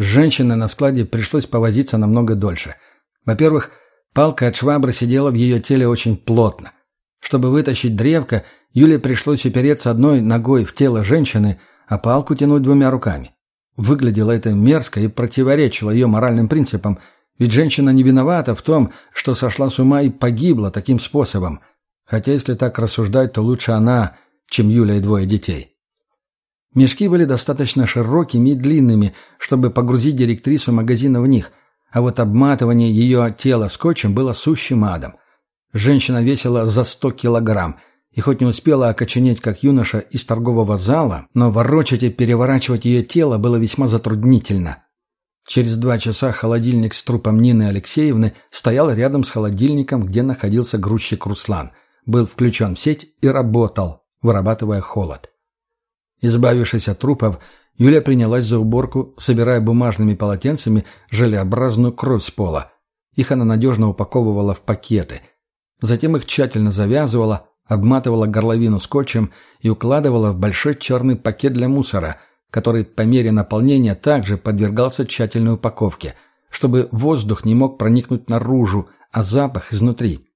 С на складе пришлось повозиться намного дольше. Во-первых, палка от швабры сидела в ее теле очень плотно. Чтобы вытащить древко, Юле пришлось упереться одной ногой в тело женщины, а палку тянуть двумя руками. Выглядело это мерзко и противоречило ее моральным принципам, ведь женщина не виновата в том, что сошла с ума и погибла таким способом. Хотя, если так рассуждать, то лучше она, чем Юля и двое детей. Мешки были достаточно широкими и длинными, чтобы погрузить директрису магазина в них, а вот обматывание ее тела скотчем было сущим адом. Женщина весила за сто килограмм, и хоть не успела окоченеть, как юноша из торгового зала, но ворочать и переворачивать ее тело было весьма затруднительно. Через два часа холодильник с трупом Нины Алексеевны стоял рядом с холодильником, где находился грузчик Руслан. Был включен в сеть и работал, вырабатывая холод. Избавившись от трупов, Юля принялась за уборку, собирая бумажными полотенцами желеобразную кровь с пола. Их она надежно упаковывала в пакеты. Затем их тщательно завязывала, обматывала горловину скотчем и укладывала в большой черный пакет для мусора, который по мере наполнения также подвергался тщательной упаковке, чтобы воздух не мог проникнуть наружу, а запах изнутри.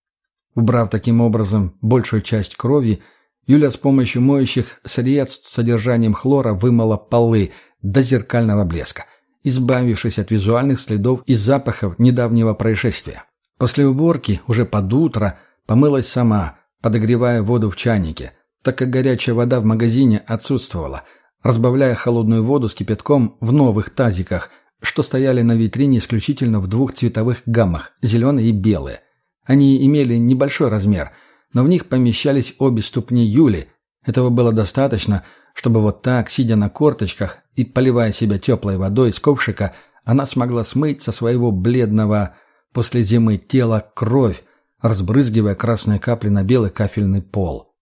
Убрав таким образом большую часть крови, Юля с помощью моющих средств с содержанием хлора вымыла полы до зеркального блеска, избавившись от визуальных следов и запахов недавнего происшествия. После уборки, уже под утро, помылась сама, подогревая воду в чайнике, так как горячая вода в магазине отсутствовала, разбавляя холодную воду с кипятком в новых тазиках, что стояли на витрине исключительно в двух цветовых гаммах – зеленые и белые. Они имели небольшой размер – но в них помещались обе ступни Юли. Этого было достаточно, чтобы вот так, сидя на корточках и поливая себя теплой водой из ковшика, она смогла смыть со своего бледного после зимы тела кровь, разбрызгивая красные капли на белый кафельный пол.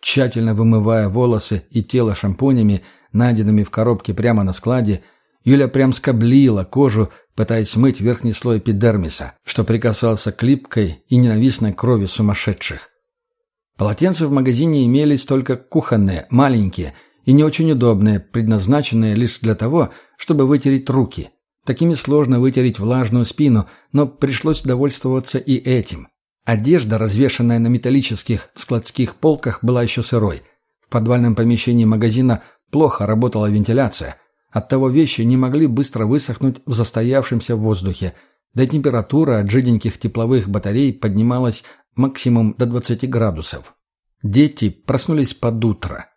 Тщательно вымывая волосы и тело шампунями, найденными в коробке прямо на складе, Юля прям скоблила кожу, пытаясь смыть верхний слой эпидермиса, что прикасался к липкой и ненавистной крови сумасшедших. Полотенца в магазине имелись только кухонные, маленькие и не очень удобные, предназначенные лишь для того, чтобы вытереть руки. Такими сложно вытереть влажную спину, но пришлось довольствоваться и этим. Одежда, развешанная на металлических складских полках, была еще сырой. В подвальном помещении магазина плохо работала вентиляция. Оттого вещи не могли быстро высохнуть в застоявшемся воздухе, да и температура от жиденьких тепловых батарей поднималась максимум до 20 градусов. Дети проснулись под утро.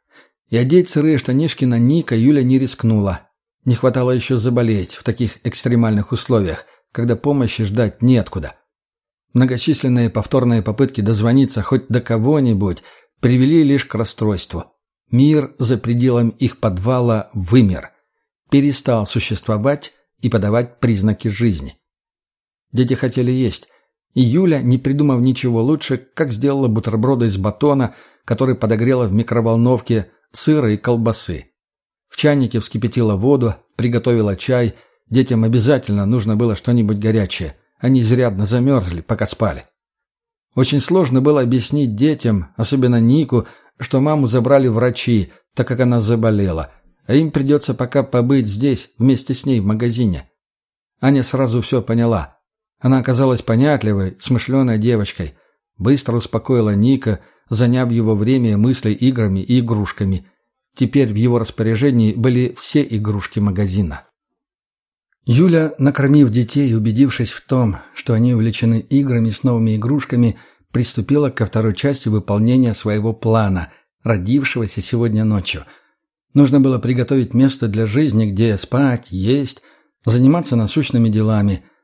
И одеть сырые штанишки на Ника Юля не рискнула. Не хватало еще заболеть в таких экстремальных условиях, когда помощи ждать неоткуда. Многочисленные повторные попытки дозвониться хоть до кого-нибудь привели лишь к расстройству. Мир за пределами их подвала вымер. Перестал существовать и подавать признаки жизни. Дети хотели есть, и Юля, не придумав ничего лучше, как сделала бутерброды из батона, который подогрела в микроволновке сыра и колбасы. В чайнике вскипятила воду, приготовила чай. Детям обязательно нужно было что-нибудь горячее. Они изрядно замерзли, пока спали. Очень сложно было объяснить детям, особенно Нику, что маму забрали врачи, так как она заболела, а им придется пока побыть здесь, вместе с ней в магазине. Аня сразу все поняла – она оказалась понятливой, смышленой девочкой. Быстро успокоила Ника, заняв его время мыслей играми и игрушками. Теперь в его распоряжении были все игрушки магазина. Юля, накормив детей и убедившись в том, что они увлечены играми с новыми игрушками, приступила ко второй части выполнения своего плана, родившегося сегодня ночью. Нужно было приготовить место для жизни, где спать, есть, заниматься насущными делами –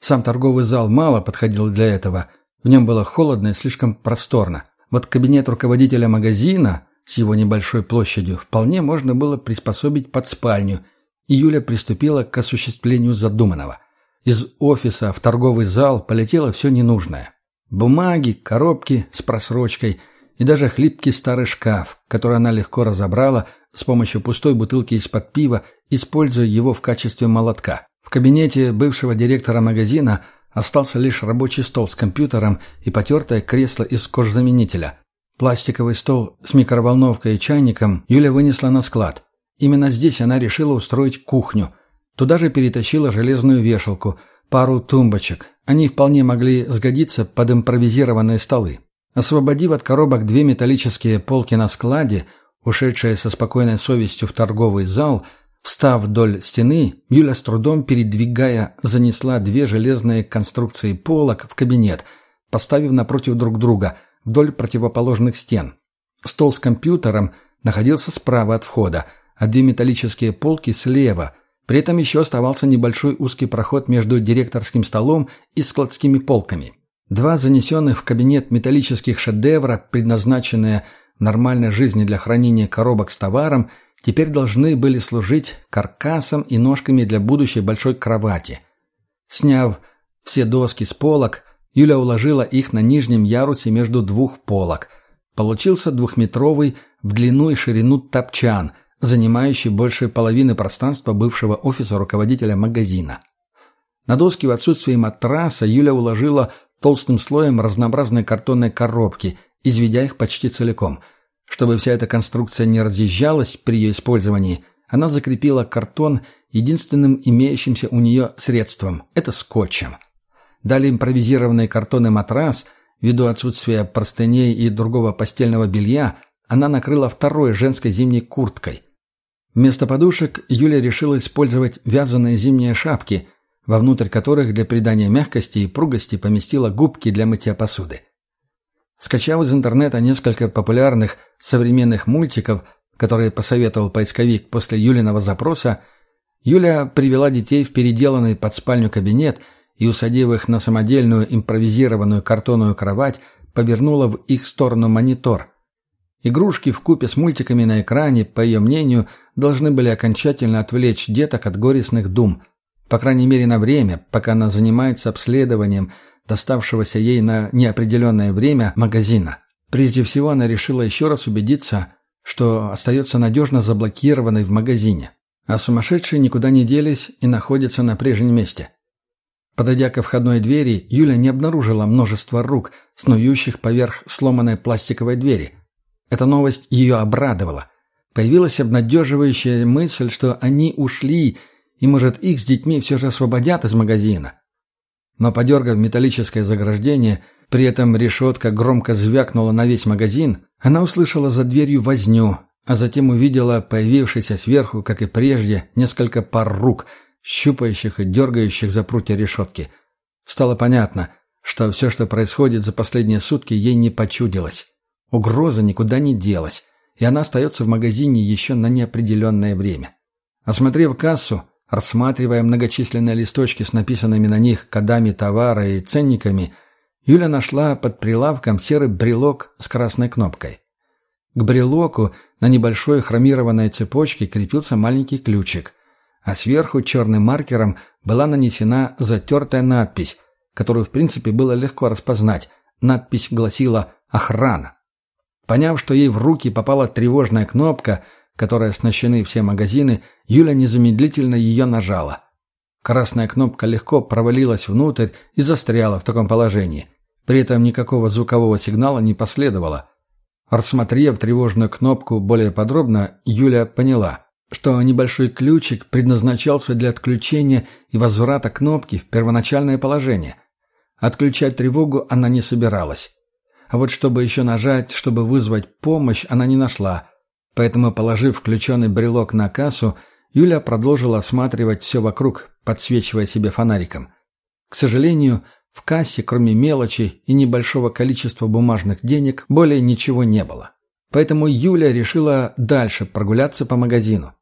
сам торговый зал мало подходил для этого. В нем было холодно и слишком просторно. Вот кабинет руководителя магазина с его небольшой площадью вполне можно было приспособить под спальню, и Юля приступила к осуществлению задуманного. Из офиса в торговый зал полетело все ненужное. Бумаги, коробки с просрочкой и даже хлипкий старый шкаф, который она легко разобрала с помощью пустой бутылки из-под пива, используя его в качестве молотка. В кабинете бывшего директора магазина остался лишь рабочий стол с компьютером и потертое кресло из кожзаменителя. Пластиковый стол с микроволновкой и чайником Юля вынесла на склад. Именно здесь она решила устроить кухню. Туда же перетащила железную вешалку, пару тумбочек. Они вполне могли сгодиться под импровизированные столы. Освободив от коробок две металлические полки на складе, ушедшая со спокойной совестью в торговый зал, встав вдоль стены, Юля с трудом передвигая, занесла две железные конструкции полок в кабинет, поставив напротив друг друга, вдоль противоположных стен. Стол с компьютером находился справа от входа, а две металлические полки слева. При этом еще оставался небольшой узкий проход между директорским столом и складскими полками. Два занесенных в кабинет металлических шедевра, предназначенные нормальной жизни для хранения коробок с товаром, теперь должны были служить каркасом и ножками для будущей большой кровати. Сняв все доски с полок, Юля уложила их на нижнем ярусе между двух полок. Получился двухметровый в длину и ширину топчан, занимающий больше половины пространства бывшего офиса руководителя магазина. На доски в отсутствие матраса Юля уложила толстым слоем разнообразной картонной коробки, изведя их почти целиком. Чтобы вся эта конструкция не разъезжалась при ее использовании, она закрепила картон единственным имеющимся у нее средством – это скотчем. Далее импровизированный картонный матрас, ввиду отсутствия простыней и другого постельного белья, она накрыла второй женской зимней курткой. Вместо подушек Юля решила использовать вязаные зимние шапки – вовнутрь которых для придания мягкости и пругости поместила губки для мытья посуды. Скачав из интернета несколько популярных современных мультиков, которые посоветовал поисковик после Юлиного запроса, Юля привела детей в переделанный под спальню кабинет и, усадив их на самодельную импровизированную картонную кровать, повернула в их сторону монитор. Игрушки в купе с мультиками на экране, по ее мнению, должны были окончательно отвлечь деток от горестных дум – по крайней мере, на время, пока она занимается обследованием доставшегося ей на неопределенное время магазина. Прежде всего, она решила еще раз убедиться, что остается надежно заблокированной в магазине. А сумасшедшие никуда не делись и находятся на прежнем месте. Подойдя ко входной двери, Юля не обнаружила множество рук, снующих поверх сломанной пластиковой двери. Эта новость ее обрадовала. Появилась обнадеживающая мысль, что они ушли и, может, их с детьми все же освободят из магазина. Но, подергав металлическое заграждение, при этом решетка громко звякнула на весь магазин, она услышала за дверью возню, а затем увидела появившийся сверху, как и прежде, несколько пар рук, щупающих и дергающих за прутья решетки. Стало понятно, что все, что происходит за последние сутки, ей не почудилось. Угроза никуда не делась, и она остается в магазине еще на неопределенное время. Осмотрев кассу, Рассматривая многочисленные листочки с написанными на них кодами товара и ценниками, Юля нашла под прилавком серый брелок с красной кнопкой. К брелоку на небольшой хромированной цепочке крепился маленький ключик, а сверху черным маркером была нанесена затертая надпись, которую в принципе было легко распознать. Надпись гласила «Охрана». Поняв, что ей в руки попала тревожная кнопка – которой оснащены все магазины, Юля незамедлительно ее нажала. Красная кнопка легко провалилась внутрь и застряла в таком положении. При этом никакого звукового сигнала не последовало. Рассмотрев тревожную кнопку более подробно, Юля поняла, что небольшой ключик предназначался для отключения и возврата кнопки в первоначальное положение. Отключать тревогу она не собиралась. А вот чтобы еще нажать, чтобы вызвать помощь, она не нашла – Поэтому, положив включенный брелок на кассу, Юля продолжила осматривать все вокруг, подсвечивая себе фонариком. К сожалению, в кассе, кроме мелочи и небольшого количества бумажных денег, более ничего не было. Поэтому Юля решила дальше прогуляться по магазину.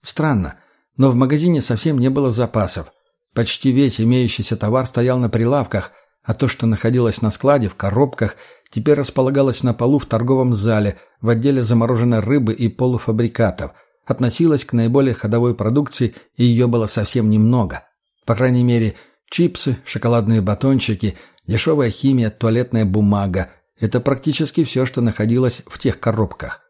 Странно, но в магазине совсем не было запасов. Почти весь имеющийся товар стоял на прилавках, а то, что находилось на складе, в коробках, теперь располагалось на полу в торговом зале, в отделе замороженной рыбы и полуфабрикатов, относилось к наиболее ходовой продукции, и ее было совсем немного. По крайней мере, чипсы, шоколадные батончики, дешевая химия, туалетная бумага – это практически все, что находилось в тех коробках.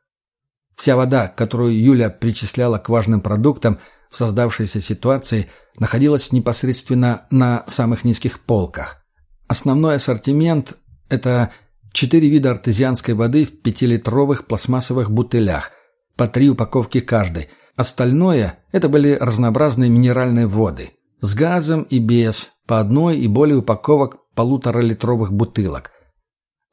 Вся вода, которую Юля причисляла к важным продуктам в создавшейся ситуации, находилась непосредственно на самых низких полках. Основной ассортимент – это четыре вида артезианской воды в пятилитровых пластмассовых бутылях, по три упаковки каждой, Остальное – это были разнообразные минеральные воды. С газом и без, по одной и более упаковок полуторалитровых бутылок.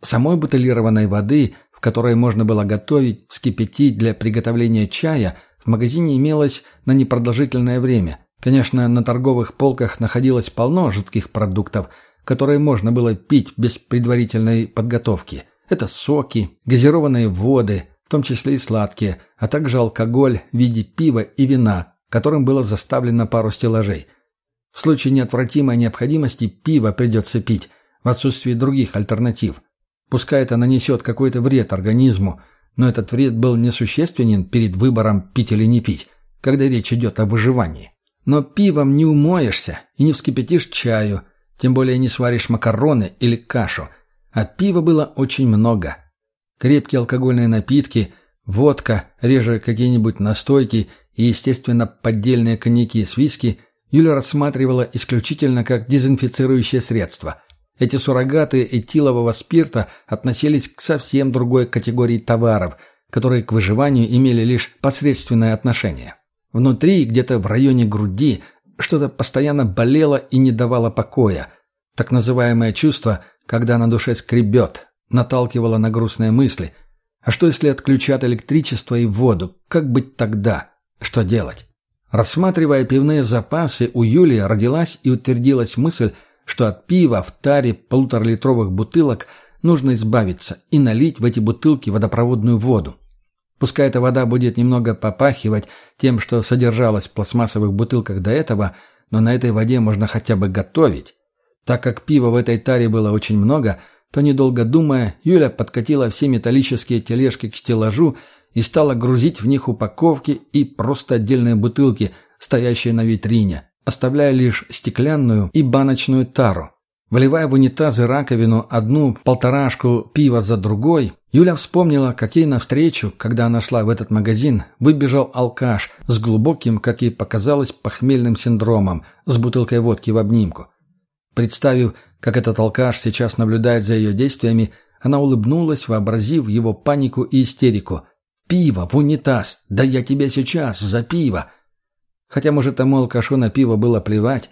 Самой бутылированной воды, в которой можно было готовить, вскипятить для приготовления чая, в магазине имелось на непродолжительное время. Конечно, на торговых полках находилось полно жидких продуктов, которые можно было пить без предварительной подготовки. Это соки, газированные воды, в том числе и сладкие, а также алкоголь в виде пива и вина, которым было заставлено пару стеллажей. В случае неотвратимой необходимости пиво придется пить, в отсутствии других альтернатив. Пускай это нанесет какой-то вред организму, но этот вред был несущественен перед выбором пить или не пить, когда речь идет о выживании. Но пивом не умоешься и не вскипятишь чаю, тем более не сваришь макароны или кашу. А пива было очень много – Крепкие алкогольные напитки, водка, реже какие-нибудь настойки и, естественно, поддельные коньяки с виски Юля рассматривала исключительно как дезинфицирующее средство. Эти суррогаты этилового спирта относились к совсем другой категории товаров, которые к выживанию имели лишь посредственное отношение. Внутри, где-то в районе груди, что-то постоянно болело и не давало покоя. Так называемое чувство, когда на душе скребет, наталкивала на грустные мысли. А что, если отключат электричество и воду? Как быть тогда? Что делать? Рассматривая пивные запасы, у Юлии родилась и утвердилась мысль, что от пива в таре полуторалитровых бутылок нужно избавиться и налить в эти бутылки водопроводную воду. Пускай эта вода будет немного попахивать тем, что содержалось в пластмассовых бутылках до этого, но на этой воде можно хотя бы готовить. Так как пива в этой таре было очень много – то, недолго думая, Юля подкатила все металлические тележки к стеллажу и стала грузить в них упаковки и просто отдельные бутылки, стоящие на витрине, оставляя лишь стеклянную и баночную тару. Вливая в унитаз раковину одну полторашку пива за другой, Юля вспомнила, как ей навстречу, когда она шла в этот магазин, выбежал алкаш с глубоким, как ей показалось, похмельным синдромом, с бутылкой водки в обнимку. Представив, как этот алкаш сейчас наблюдает за ее действиями, она улыбнулась, вообразив его панику и истерику. «Пиво в унитаз! Да я тебя сейчас! За пиво!» Хотя, может, тому алкашу на пиво было плевать,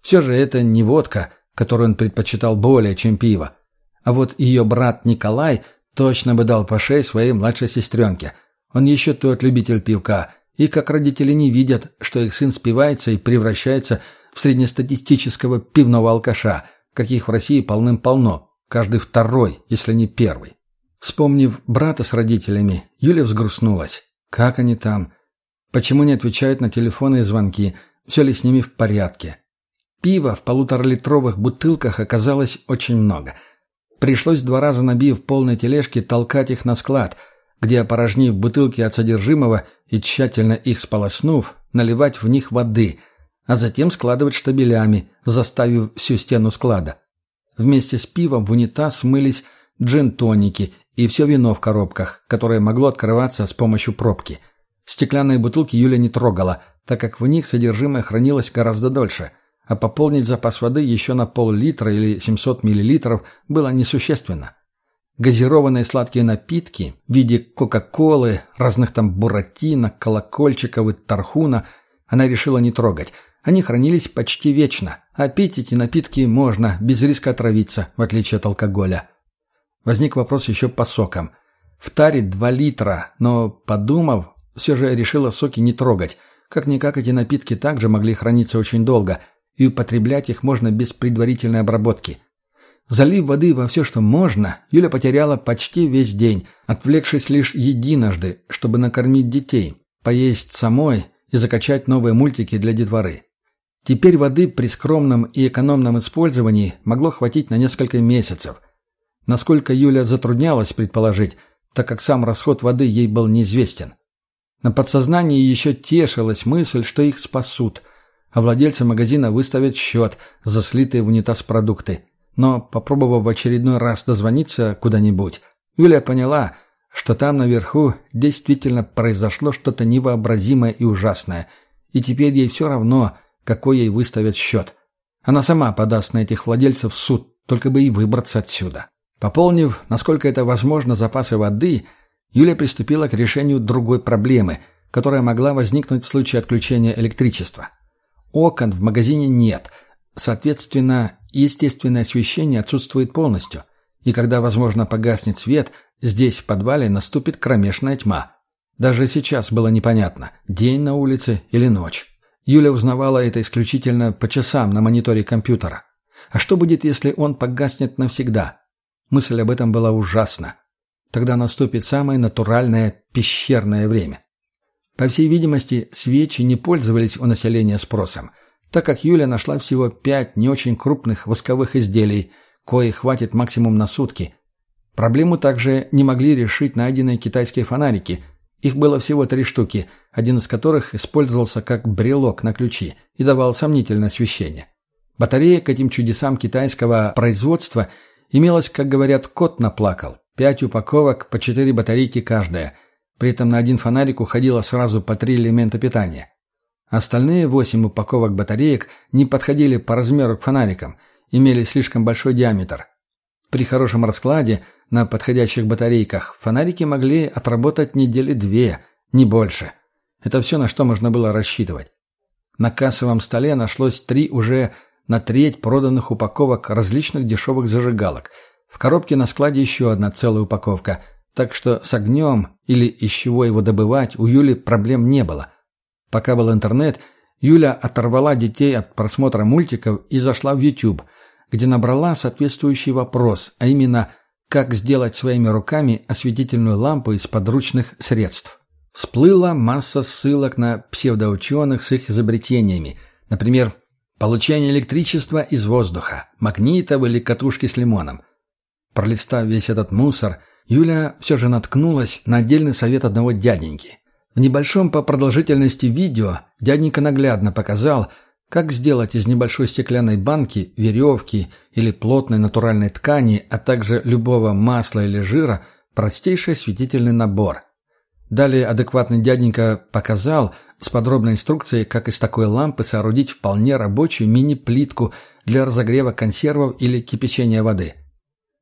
все же это не водка, которую он предпочитал более, чем пиво. А вот ее брат Николай точно бы дал по шее своей младшей сестренке. Он еще тот любитель пивка, и как родители не видят, что их сын спивается и превращается в среднестатистического пивного алкаша – каких в России полным-полно, каждый второй, если не первый. Вспомнив брата с родителями, Юля взгрустнулась. Как они там? Почему не отвечают на телефоны и звонки? Все ли с ними в порядке? Пива в полуторалитровых бутылках оказалось очень много. Пришлось два раза набив полной тележки толкать их на склад, где, опорожнив бутылки от содержимого и тщательно их сполоснув, наливать в них воды – а затем складывать штабелями, заставив всю стену склада. Вместе с пивом в унитаз смылись джин-тоники и все вино в коробках, которое могло открываться с помощью пробки. Стеклянные бутылки Юля не трогала, так как в них содержимое хранилось гораздо дольше, а пополнить запас воды еще на пол-литра или 700 миллилитров было несущественно. Газированные сладкие напитки в виде кока-колы, разных там буратино, колокольчиков и тархуна она решила не трогать – они хранились почти вечно, а пить эти напитки можно, без риска отравиться, в отличие от алкоголя. Возник вопрос еще по сокам. В таре два литра, но, подумав, все же решила соки не трогать. Как-никак эти напитки также могли храниться очень долго, и употреблять их можно без предварительной обработки. Залив воды во все, что можно, Юля потеряла почти весь день, отвлекшись лишь единожды, чтобы накормить детей, поесть самой и закачать новые мультики для детворы. Теперь воды при скромном и экономном использовании могло хватить на несколько месяцев. Насколько Юля затруднялась предположить, так как сам расход воды ей был неизвестен. На подсознании еще тешилась мысль, что их спасут, а владельцы магазина выставят счет за слитые в унитаз продукты. Но, попробовав в очередной раз дозвониться куда-нибудь, Юля поняла, что там наверху действительно произошло что-то невообразимое и ужасное, и теперь ей все равно – какой ей выставят счет. Она сама подаст на этих владельцев в суд, только бы и выбраться отсюда. Пополнив, насколько это возможно, запасы воды, Юля приступила к решению другой проблемы, которая могла возникнуть в случае отключения электричества. Окон в магазине нет, соответственно, естественное освещение отсутствует полностью, и когда, возможно, погаснет свет, здесь, в подвале, наступит кромешная тьма. Даже сейчас было непонятно, день на улице или ночь. Юля узнавала это исключительно по часам на мониторе компьютера. А что будет, если он погаснет навсегда? Мысль об этом была ужасна. Тогда наступит самое натуральное пещерное время. По всей видимости, свечи не пользовались у населения спросом, так как Юля нашла всего пять не очень крупных восковых изделий, кои хватит максимум на сутки. Проблему также не могли решить найденные китайские фонарики. Их было всего три штуки, один из которых использовался как брелок на ключи и давал сомнительное освещение. Батарея к этим чудесам китайского производства имелась, как говорят, кот наплакал. Пять упаковок, по четыре батарейки каждая. При этом на один фонарик уходило сразу по три элемента питания. Остальные восемь упаковок батареек не подходили по размеру к фонарикам, имели слишком большой диаметр. При хорошем раскладе на подходящих батарейках фонарики могли отработать недели две, не больше. Это все, на что можно было рассчитывать. На кассовом столе нашлось три уже на треть проданных упаковок различных дешевых зажигалок. В коробке на складе еще одна целая упаковка. Так что с огнем или из чего его добывать у Юли проблем не было. Пока был интернет, Юля оторвала детей от просмотра мультиков и зашла в YouTube, где набрала соответствующий вопрос, а именно «Как сделать своими руками осветительную лампу из подручных средств?». Всплыла масса ссылок на псевдоученых с их изобретениями. Например, Получение электричества из воздуха, магнитов или катушки с лимоном. Пролистав весь этот мусор, Юля все же наткнулась на отдельный совет одного дяденьки. В небольшом по продолжительности видео дяденька наглядно показал, как сделать из небольшой стеклянной банки, веревки или плотной натуральной ткани, а также любого масла или жира простейший осветительный набор – Далее адекватный дяденька показал с подробной инструкцией, как из такой лампы соорудить вполне рабочую мини-плитку для разогрева консервов или кипячения воды.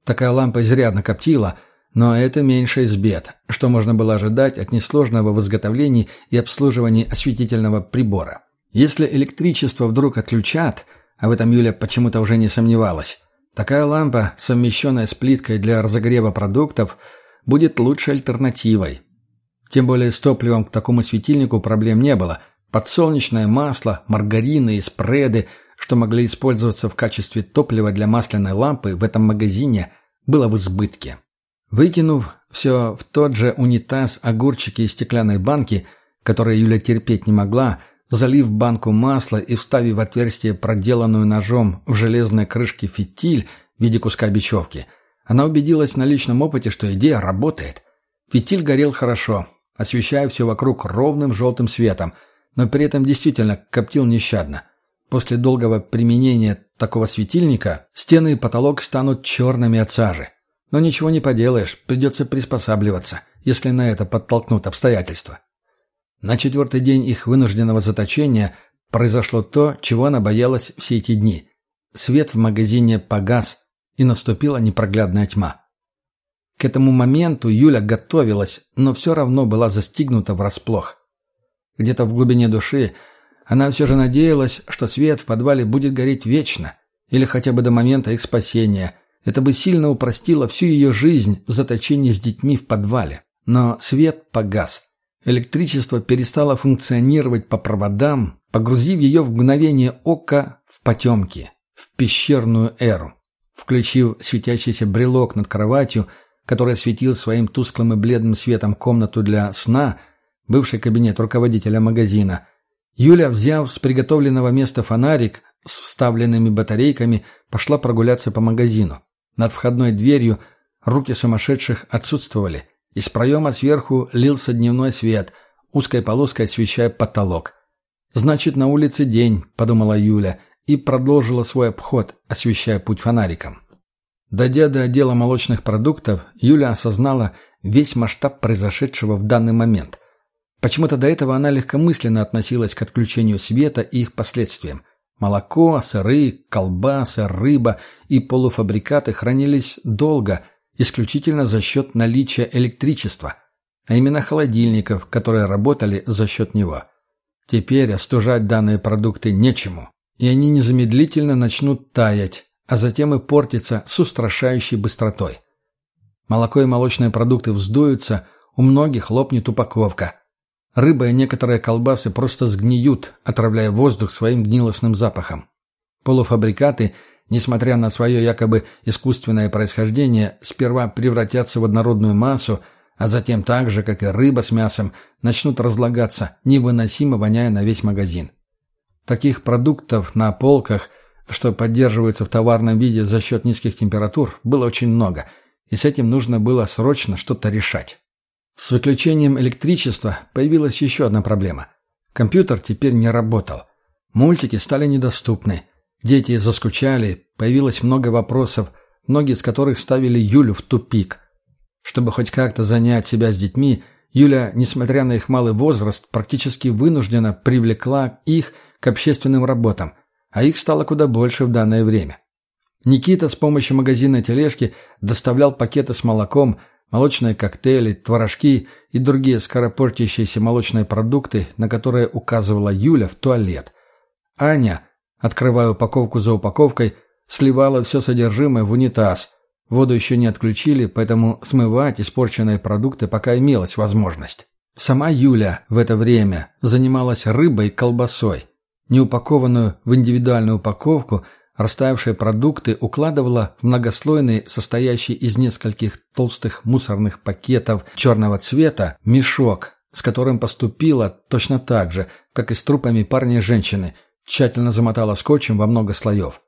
Такая лампа изрядно коптила, но это меньше из бед, что можно было ожидать от несложного в изготовлении и обслуживании осветительного прибора. Если электричество вдруг отключат, а в этом Юля почему-то уже не сомневалась, такая лампа, совмещенная с плиткой для разогрева продуктов, будет лучшей альтернативой. Тем более с топливом к такому светильнику проблем не было. Подсолнечное масло, маргарины и спреды, что могли использоваться в качестве топлива для масляной лампы в этом магазине, было в избытке. Выкинув все в тот же унитаз огурчики из стеклянной банки, которые Юля терпеть не могла, залив банку масла и вставив в отверстие проделанную ножом в железной крышке фитиль в виде куска бечевки, она убедилась на личном опыте, что идея работает. Фитиль горел хорошо, освещая все вокруг ровным желтым светом, но при этом действительно коптил нещадно. После долгого применения такого светильника стены и потолок станут черными от сажи. Но ничего не поделаешь, придется приспосабливаться, если на это подтолкнут обстоятельства. На четвертый день их вынужденного заточения произошло то, чего она боялась все эти дни. Свет в магазине погас, и наступила непроглядная тьма. К этому моменту Юля готовилась, но все равно была застигнута врасплох. Где-то в глубине души она все же надеялась, что свет в подвале будет гореть вечно, или хотя бы до момента их спасения. Это бы сильно упростило всю ее жизнь в заточении с детьми в подвале. Но свет погас. Электричество перестало функционировать по проводам, погрузив ее в мгновение ока в потемки, в пещерную эру. Включив светящийся брелок над кроватью, который осветил своим тусклым и бледным светом комнату для сна, бывший кабинет руководителя магазина. Юля, взяв с приготовленного места фонарик с вставленными батарейками, пошла прогуляться по магазину. Над входной дверью руки сумасшедших отсутствовали. Из проема сверху лился дневной свет, узкой полоской освещая потолок. «Значит, на улице день», — подумала Юля, и продолжила свой обход, освещая путь фонариком. Дойдя до отдела молочных продуктов, Юля осознала весь масштаб произошедшего в данный момент. Почему-то до этого она легкомысленно относилась к отключению света и их последствиям. Молоко, сыры, колбасы, рыба и полуфабрикаты хранились долго, исключительно за счет наличия электричества. а именно холодильников, которые работали за счет него. Теперь остужать данные продукты нечему, и они незамедлительно начнут таять, а затем и портиться с устрашающей быстротой. Молоко и молочные продукты вздуются, у многих лопнет упаковка. Рыба и некоторые колбасы просто сгниют, отравляя воздух своим гнилостным запахом. Полуфабрикаты, несмотря на свое якобы искусственное происхождение, сперва превратятся в однородную массу, а затем так же, как и рыба с мясом, начнут разлагаться, невыносимо воняя на весь магазин. Таких продуктов на полках, что поддерживаются в товарном виде за счет низких температур, было очень много, и с этим нужно было срочно что-то решать. С выключением электричества появилась еще одна проблема. Компьютер теперь не работал. Мультики стали недоступны. Дети заскучали, появилось много вопросов, многие из которых ставили Юлю в тупик. Чтобы хоть как-то занять себя с детьми, Юля, несмотря на их малый возраст, практически вынуждена привлекла их к общественным работам, а их стало куда больше в данное время. Никита с помощью магазина тележки доставлял пакеты с молоком, молочные коктейли, творожки и другие скоропортящиеся молочные продукты, на которые указывала Юля в туалет. Аня, открывая упаковку за упаковкой, сливала все содержимое в унитаз. Воду еще не отключили, поэтому смывать испорченные продукты пока имелась возможность. Сама Юля в это время занималась рыбой и колбасой. Неупакованную в индивидуальную упаковку – Растаявшие продукты укладывала в многослойный, состоящий из нескольких толстых мусорных пакетов черного цвета, мешок, с которым поступила точно так же, как и с трупами парня и женщины, тщательно замотала скотчем во много слоев.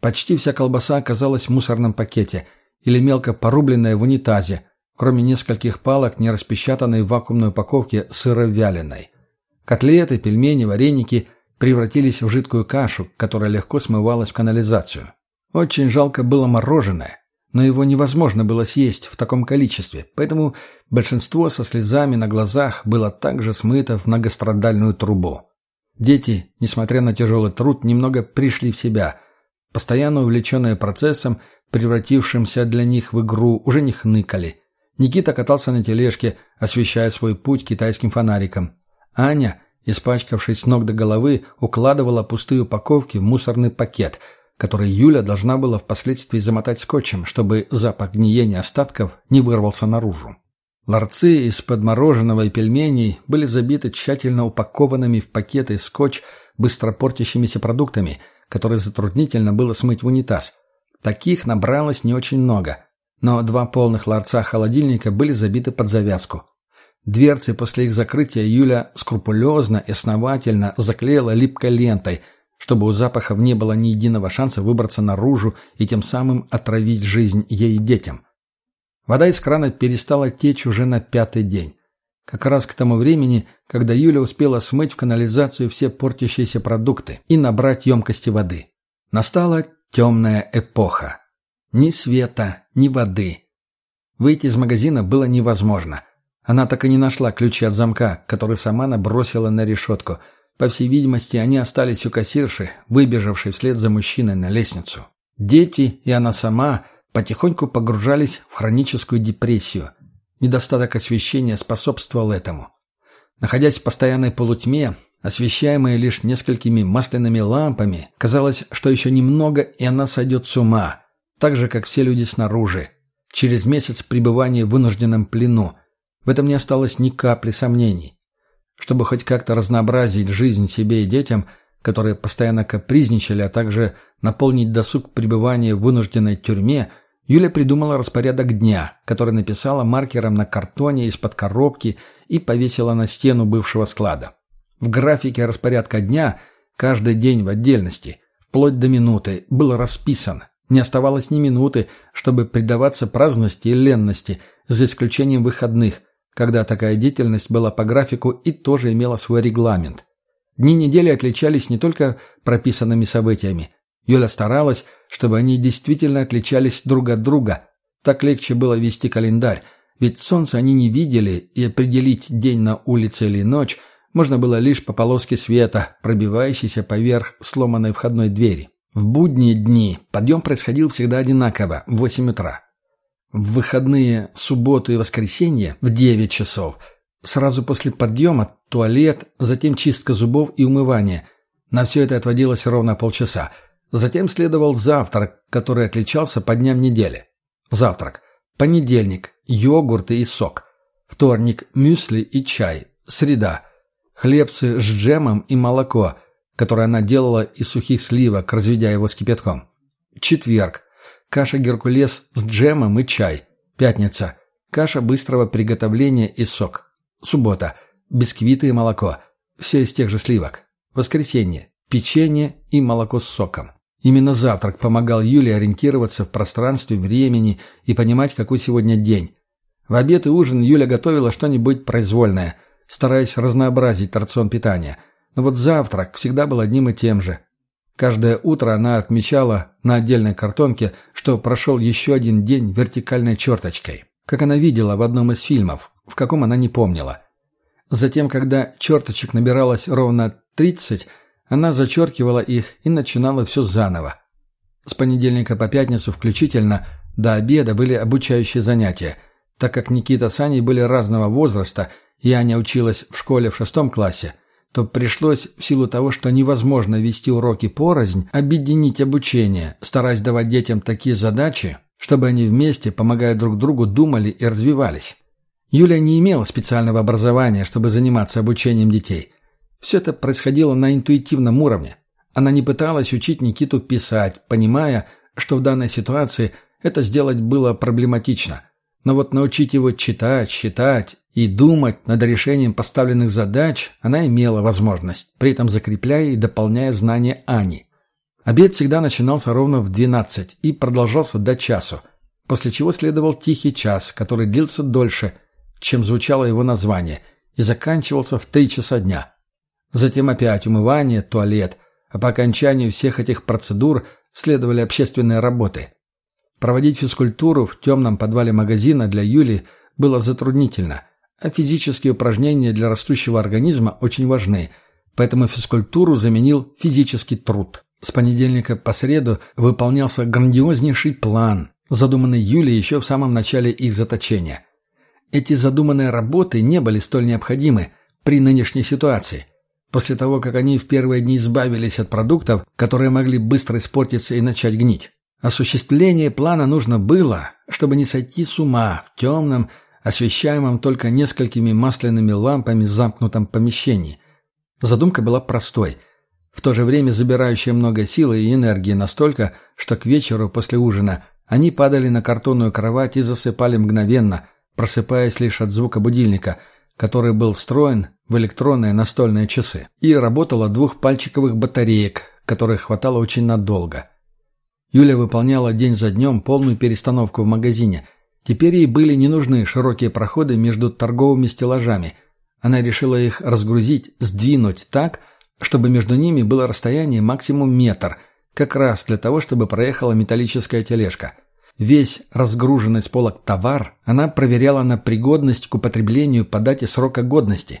Почти вся колбаса оказалась в мусорном пакете или мелко порубленная в унитазе, кроме нескольких палок, не распечатанной в вакуумной упаковке сыровяленой. Котлеты, пельмени, вареники – превратились в жидкую кашу, которая легко смывалась в канализацию. Очень жалко было мороженое, но его невозможно было съесть в таком количестве, поэтому большинство со слезами на глазах было также смыто в многострадальную трубу. Дети, несмотря на тяжелый труд, немного пришли в себя. Постоянно увлеченные процессом, превратившимся для них в игру, уже не хныкали. Никита катался на тележке, освещая свой путь китайским фонариком. Аня испачкавшись с ног до головы, укладывала пустые упаковки в мусорный пакет, который Юля должна была впоследствии замотать скотчем, чтобы запах гниения остатков не вырвался наружу. Ларцы из-под мороженого и пельменей были забиты тщательно упакованными в пакеты скотч быстро портящимися продуктами, которые затруднительно было смыть в унитаз. Таких набралось не очень много, но два полных ларца холодильника были забиты под завязку. Дверцы после их закрытия Юля скрупулезно и основательно заклеила липкой лентой, чтобы у запахов не было ни единого шанса выбраться наружу и тем самым отравить жизнь ей и детям. Вода из крана перестала течь уже на пятый день. Как раз к тому времени, когда Юля успела смыть в канализацию все портящиеся продукты и набрать емкости воды. Настала темная эпоха. Ни света, ни воды. Выйти из магазина было невозможно – она так и не нашла ключи от замка, который сама набросила на решетку. По всей видимости, они остались у кассирши, выбежавшей вслед за мужчиной на лестницу. Дети и она сама потихоньку погружались в хроническую депрессию. Недостаток освещения способствовал этому. Находясь в постоянной полутьме, освещаемые лишь несколькими масляными лампами, казалось, что еще немного, и она сойдет с ума, так же, как все люди снаружи. Через месяц пребывания в вынужденном плену, в этом не осталось ни капли сомнений. Чтобы хоть как-то разнообразить жизнь себе и детям, которые постоянно капризничали, а также наполнить досуг пребывания в вынужденной тюрьме, Юля придумала распорядок дня, который написала маркером на картоне из-под коробки и повесила на стену бывшего склада. В графике распорядка дня каждый день в отдельности, вплоть до минуты, был расписан. Не оставалось ни минуты, чтобы предаваться праздности и ленности, за исключением выходных, когда такая деятельность была по графику и тоже имела свой регламент. Дни недели отличались не только прописанными событиями. Юля старалась, чтобы они действительно отличались друг от друга. Так легче было вести календарь, ведь солнце они не видели, и определить день на улице или ночь можно было лишь по полоске света, пробивающейся поверх сломанной входной двери. В будние дни подъем происходил всегда одинаково, в 8 утра. В выходные, субботу и воскресенье в 9 часов. Сразу после подъема туалет, затем чистка зубов и умывание. На все это отводилось ровно полчаса. Затем следовал завтрак, который отличался по дням недели. Завтрак. Понедельник. Йогурты и сок. Вторник. Мюсли и чай. Среда. Хлебцы с джемом и молоко, которое она делала из сухих сливок, разведя его с кипятком. Четверг. Каша геркулес с джемом и чай. Пятница. Каша быстрого приготовления и сок. Суббота. Бисквиты и молоко. Все из тех же сливок. Воскресенье. Печенье и молоко с соком. Именно завтрак помогал Юле ориентироваться в пространстве, времени и понимать, какой сегодня день. В обед и ужин Юля готовила что-нибудь произвольное, стараясь разнообразить рацион питания. Но вот завтрак всегда был одним и тем же. Каждое утро она отмечала на отдельной картонке, что прошел еще один день вертикальной черточкой, как она видела в одном из фильмов, в каком она не помнила. Затем, когда черточек набиралось ровно 30, она зачеркивала их и начинала все заново. С понедельника по пятницу включительно до обеда были обучающие занятия, так как Никита с Аней были разного возраста, и Аня училась в школе в шестом классе, то пришлось, в силу того, что невозможно вести уроки порознь, объединить обучение, стараясь давать детям такие задачи, чтобы они вместе, помогая друг другу, думали и развивались. Юля не имела специального образования, чтобы заниматься обучением детей – все это происходило на интуитивном уровне. Она не пыталась учить Никиту писать, понимая, что в данной ситуации это сделать было проблематично. Но вот научить его читать, считать и думать над решением поставленных задач она имела возможность, при этом закрепляя и дополняя знания Ани. Обед всегда начинался ровно в 12 и продолжался до часу, после чего следовал тихий час, который длился дольше, чем звучало его название, и заканчивался в 3 часа дня. Затем опять умывание, туалет, а по окончанию всех этих процедур следовали общественные работы. Проводить физкультуру в темном подвале магазина для Юли было затруднительно, а физические упражнения для растущего организма очень важны, поэтому физкультуру заменил физический труд. С понедельника по среду выполнялся грандиознейший план, задуманный Юлей еще в самом начале их заточения. Эти задуманные работы не были столь необходимы при нынешней ситуации. После того, как они в первые дни избавились от продуктов, которые могли быстро испортиться и начать гнить. Осуществление плана нужно было, чтобы не сойти с ума в темном, освещаемом только несколькими масляными лампами замкнутом помещении. Задумка была простой, в то же время забирающая много силы и энергии настолько, что к вечеру после ужина они падали на картонную кровать и засыпали мгновенно, просыпаясь лишь от звука будильника – который был встроен в электронные настольные часы, и работала двухпальчиковых батареек, которых хватало очень надолго. Юля выполняла день за днем полную перестановку в магазине. Теперь ей были не нужны широкие проходы между торговыми стеллажами. Она решила их разгрузить, сдвинуть так, чтобы между ними было расстояние максимум метр, как раз для того, чтобы проехала металлическая тележка – Весь разгруженный с полок товар она проверяла на пригодность к употреблению по дате срока годности.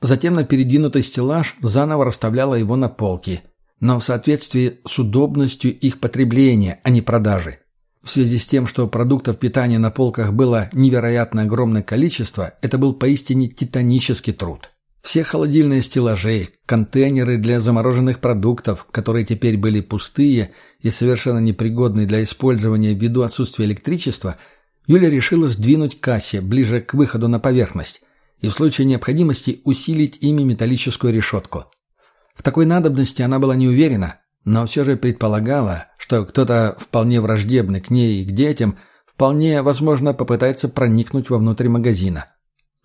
Затем на передвинутый стеллаж заново расставляла его на полки, но в соответствии с удобностью их потребления, а не продажи. В связи с тем, что продуктов питания на полках было невероятно огромное количество, это был поистине титанический труд. Все холодильные стеллажи, контейнеры для замороженных продуктов, которые теперь были пустые и совершенно непригодные для использования ввиду отсутствия электричества, Юля решила сдвинуть кассе ближе к выходу на поверхность и в случае необходимости усилить ими металлическую решетку. В такой надобности она была не уверена, но все же предполагала, что кто-то вполне враждебный к ней и к детям вполне возможно попытается проникнуть вовнутрь магазина.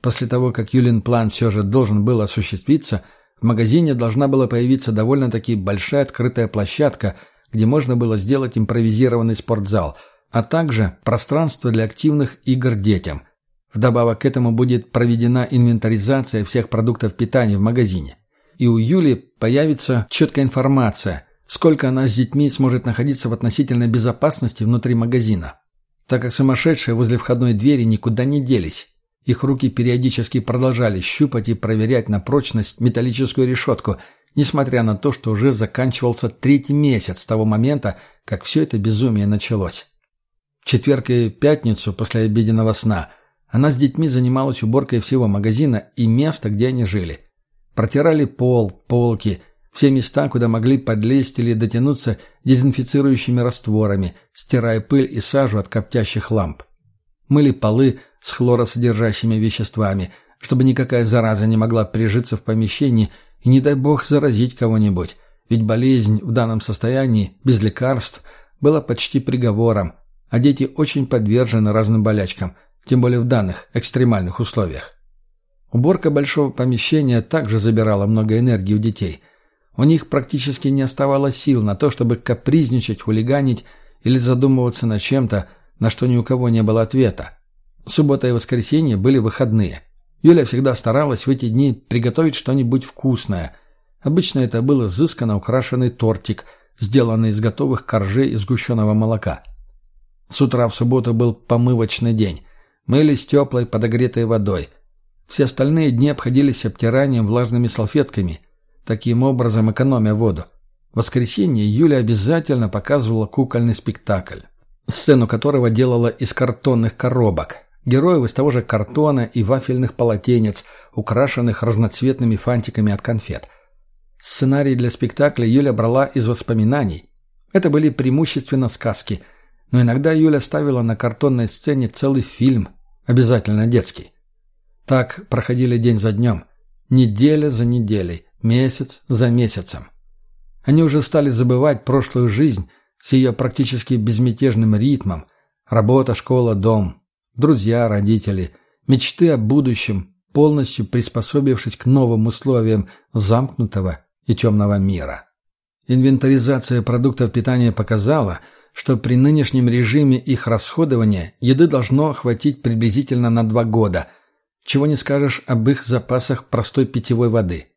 После того, как Юлин план все же должен был осуществиться, в магазине должна была появиться довольно-таки большая открытая площадка, где можно было сделать импровизированный спортзал, а также пространство для активных игр детям. Вдобавок к этому будет проведена инвентаризация всех продуктов питания в магазине. И у Юли появится четкая информация, сколько она с детьми сможет находиться в относительной безопасности внутри магазина. Так как сумасшедшие возле входной двери никуда не делись, их руки периодически продолжали щупать и проверять на прочность металлическую решетку, несмотря на то, что уже заканчивался третий месяц с того момента, как все это безумие началось. В четверг и пятницу после обеденного сна она с детьми занималась уборкой всего магазина и места, где они жили. Протирали пол, полки, все места, куда могли подлезть или дотянуться дезинфицирующими растворами, стирая пыль и сажу от коптящих ламп. Мыли полы с хлоросодержащими веществами, чтобы никакая зараза не могла прижиться в помещении и, не дай бог, заразить кого-нибудь, ведь болезнь в данном состоянии, без лекарств, была почти приговором, а дети очень подвержены разным болячкам, тем более в данных экстремальных условиях. Уборка большого помещения также забирала много энергии у детей. У них практически не оставалось сил на то, чтобы капризничать, хулиганить или задумываться над чем-то, на что ни у кого не было ответа. Суббота и воскресенье были выходные. Юля всегда старалась в эти дни приготовить что-нибудь вкусное. Обычно это был изысканно украшенный тортик, сделанный из готовых коржей и сгущенного молока. С утра в субботу был помывочный день. Мылись теплой подогретой водой – все остальные дни обходились обтиранием влажными салфетками, таким образом экономя воду. В воскресенье Юля обязательно показывала кукольный спектакль, сцену которого делала из картонных коробок, героев из того же картона и вафельных полотенец, украшенных разноцветными фантиками от конфет. Сценарий для спектакля Юля брала из воспоминаний. Это были преимущественно сказки, но иногда Юля ставила на картонной сцене целый фильм, обязательно детский. Так проходили день за днем, неделя за неделей, месяц за месяцем. Они уже стали забывать прошлую жизнь с ее практически безмятежным ритмом. Работа, школа, дом, друзья, родители, мечты о будущем, полностью приспособившись к новым условиям замкнутого и темного мира. Инвентаризация продуктов питания показала, что при нынешнем режиме их расходования еды должно хватить приблизительно на два года – чего не скажешь об их запасах простой питьевой воды.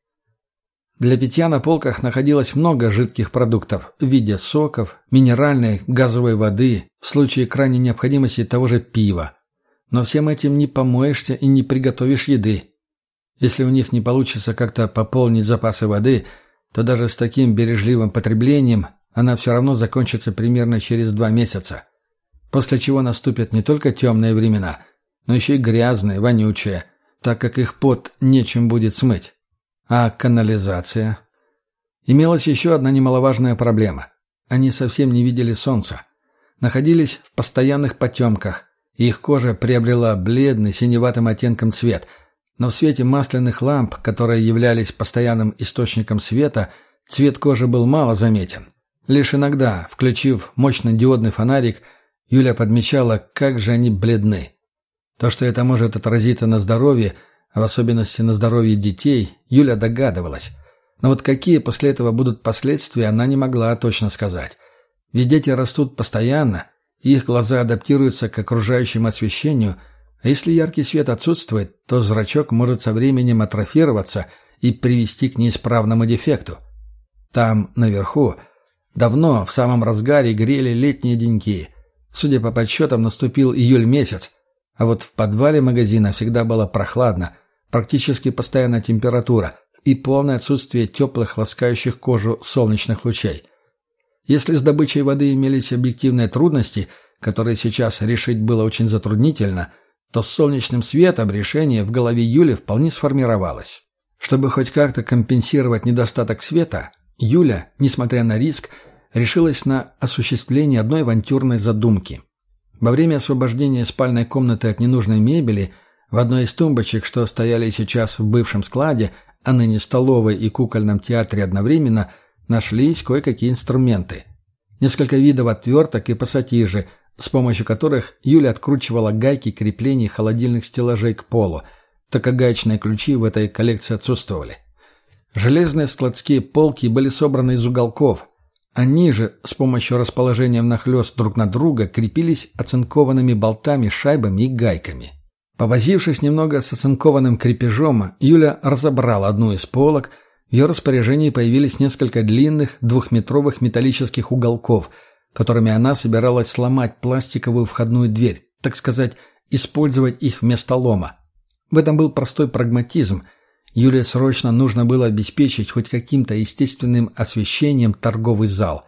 Для питья на полках находилось много жидких продуктов в виде соков, минеральной, газовой воды, в случае крайней необходимости того же пива. Но всем этим не помоешься и не приготовишь еды. Если у них не получится как-то пополнить запасы воды, то даже с таким бережливым потреблением она все равно закончится примерно через два месяца. После чего наступят не только темные времена – но еще и грязные, вонючие, так как их пот нечем будет смыть. А канализация? Имелась еще одна немаловажная проблема. Они совсем не видели солнца. Находились в постоянных потемках, и их кожа приобрела бледный синеватым оттенком цвет, но в свете масляных ламп, которые являлись постоянным источником света, цвет кожи был мало заметен. Лишь иногда, включив мощный диодный фонарик, Юля подмечала, как же они бледны. То, что это может отразиться на здоровье, в особенности на здоровье детей, Юля догадывалась. Но вот какие после этого будут последствия, она не могла точно сказать. Ведь дети растут постоянно, их глаза адаптируются к окружающему освещению, а если яркий свет отсутствует, то зрачок может со временем атрофироваться и привести к неисправному дефекту. Там, наверху, давно, в самом разгаре, грели летние деньки. Судя по подсчетам, наступил июль месяц, а вот в подвале магазина всегда было прохладно, практически постоянная температура и полное отсутствие теплых, ласкающих кожу солнечных лучей. Если с добычей воды имелись объективные трудности, которые сейчас решить было очень затруднительно, то с солнечным светом решение в голове Юли вполне сформировалось. Чтобы хоть как-то компенсировать недостаток света, Юля, несмотря на риск, решилась на осуществление одной авантюрной задумки. Во время освобождения спальной комнаты от ненужной мебели в одной из тумбочек, что стояли сейчас в бывшем складе, а ныне столовой и кукольном театре одновременно, нашлись кое-какие инструменты. Несколько видов отверток и пассатижи, с помощью которых Юля откручивала гайки креплений холодильных стеллажей к полу, так как гаечные ключи в этой коллекции отсутствовали. Железные складские полки были собраны из уголков – они же с помощью расположения внахлёст друг на друга крепились оцинкованными болтами, шайбами и гайками. Повозившись немного с оцинкованным крепежом, Юля разобрала одну из полок. В ее распоряжении появились несколько длинных двухметровых металлических уголков, которыми она собиралась сломать пластиковую входную дверь, так сказать, использовать их вместо лома. В этом был простой прагматизм – Юле срочно нужно было обеспечить хоть каким-то естественным освещением торговый зал.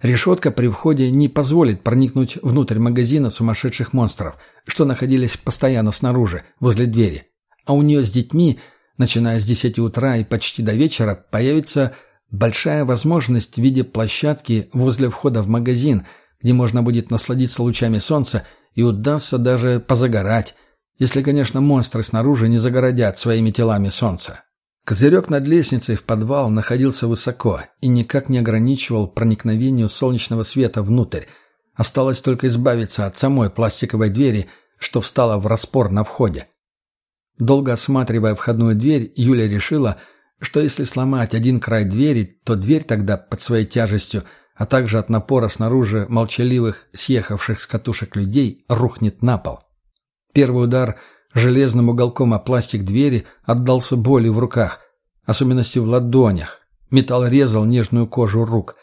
Решетка при входе не позволит проникнуть внутрь магазина сумасшедших монстров, что находились постоянно снаружи, возле двери. А у нее с детьми, начиная с 10 утра и почти до вечера, появится большая возможность в виде площадки возле входа в магазин, где можно будет насладиться лучами солнца и удастся даже позагорать, если, конечно, монстры снаружи не загородят своими телами солнце. Козырек над лестницей в подвал находился высоко и никак не ограничивал проникновению солнечного света внутрь. Осталось только избавиться от самой пластиковой двери, что встала в распор на входе. Долго осматривая входную дверь, Юля решила, что если сломать один край двери, то дверь тогда под своей тяжестью, а также от напора снаружи молчаливых, съехавших с катушек людей, рухнет на пол. Первый удар – железным уголком о пластик двери отдался болью в руках, особенности в ладонях. Металл резал нежную кожу рук.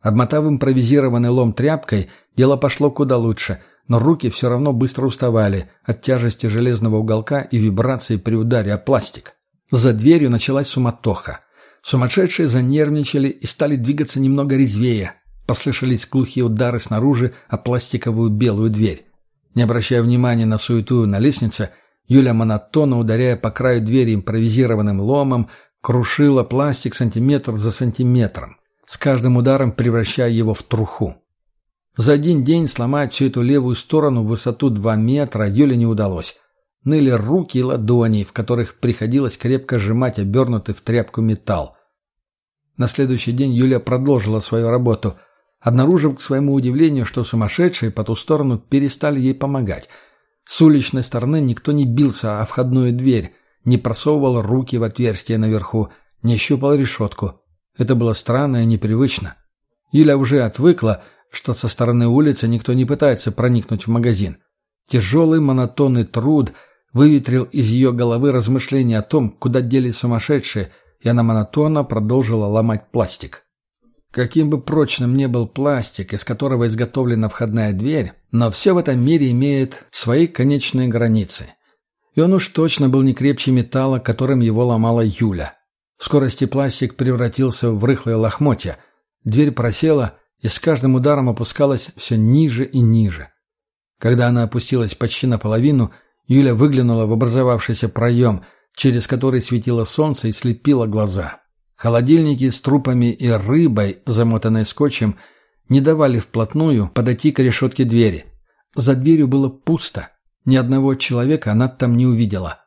Обмотав импровизированный лом тряпкой, дело пошло куда лучше, но руки все равно быстро уставали от тяжести железного уголка и вибрации при ударе о пластик. За дверью началась суматоха. Сумасшедшие занервничали и стали двигаться немного резвее. Послышались глухие удары снаружи о пластиковую белую дверь. Не обращая внимания на суету на лестнице, Юля монотонно, ударяя по краю двери импровизированным ломом, крушила пластик сантиметр за сантиметром, с каждым ударом превращая его в труху. За один день сломать всю эту левую сторону в высоту 2 метра Юле не удалось. Ныли руки и ладони, в которых приходилось крепко сжимать обернутый в тряпку металл. На следующий день Юля продолжила свою работу – обнаружив к своему удивлению, что сумасшедшие по ту сторону перестали ей помогать. С уличной стороны никто не бился о входную дверь, не просовывал руки в отверстие наверху, не щупал решетку. Это было странно и непривычно. Юля уже отвыкла, что со стороны улицы никто не пытается проникнуть в магазин. Тяжелый монотонный труд выветрил из ее головы размышления о том, куда делись сумасшедшие, и она монотонно продолжила ломать пластик. Каким бы прочным ни был пластик, из которого изготовлена входная дверь, но все в этом мире имеет свои конечные границы. И он уж точно был не крепче металла, которым его ломала Юля. В скорости пластик превратился в рыхлое лохмотья. Дверь просела и с каждым ударом опускалась все ниже и ниже. Когда она опустилась почти наполовину, Юля выглянула в образовавшийся проем, через который светило солнце и слепило глаза. Холодильники с трупами и рыбой, замотанной скотчем, не давали вплотную подойти к решетке двери. За дверью было пусто. Ни одного человека она там не увидела.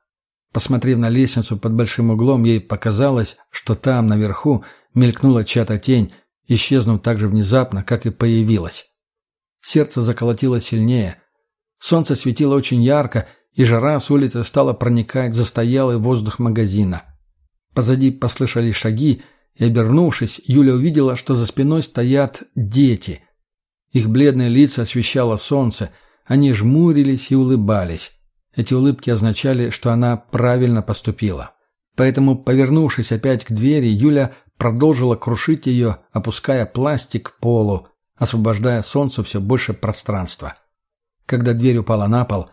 Посмотрев на лестницу под большим углом, ей показалось, что там, наверху, мелькнула чья-то тень, исчезнув так же внезапно, как и появилась. Сердце заколотило сильнее. Солнце светило очень ярко, и жара с улицы стала проникать в застоялый воздух магазина. Позади послышались шаги, и, обернувшись, Юля увидела, что за спиной стоят дети. Их бледные лица освещало солнце, они жмурились и улыбались. Эти улыбки означали, что она правильно поступила. Поэтому, повернувшись опять к двери, Юля продолжила крушить ее, опуская пластик к полу, освобождая солнцу все больше пространства. Когда дверь упала на пол,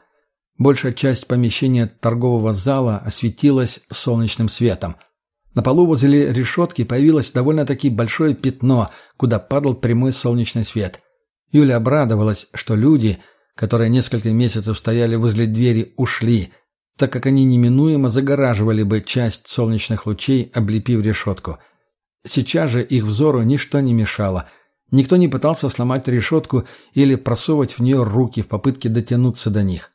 большая часть помещения торгового зала осветилась солнечным светом – на полу возле решетки появилось довольно-таки большое пятно, куда падал прямой солнечный свет. Юля обрадовалась, что люди, которые несколько месяцев стояли возле двери, ушли, так как они неминуемо загораживали бы часть солнечных лучей, облепив решетку. Сейчас же их взору ничто не мешало. Никто не пытался сломать решетку или просовывать в нее руки в попытке дотянуться до них.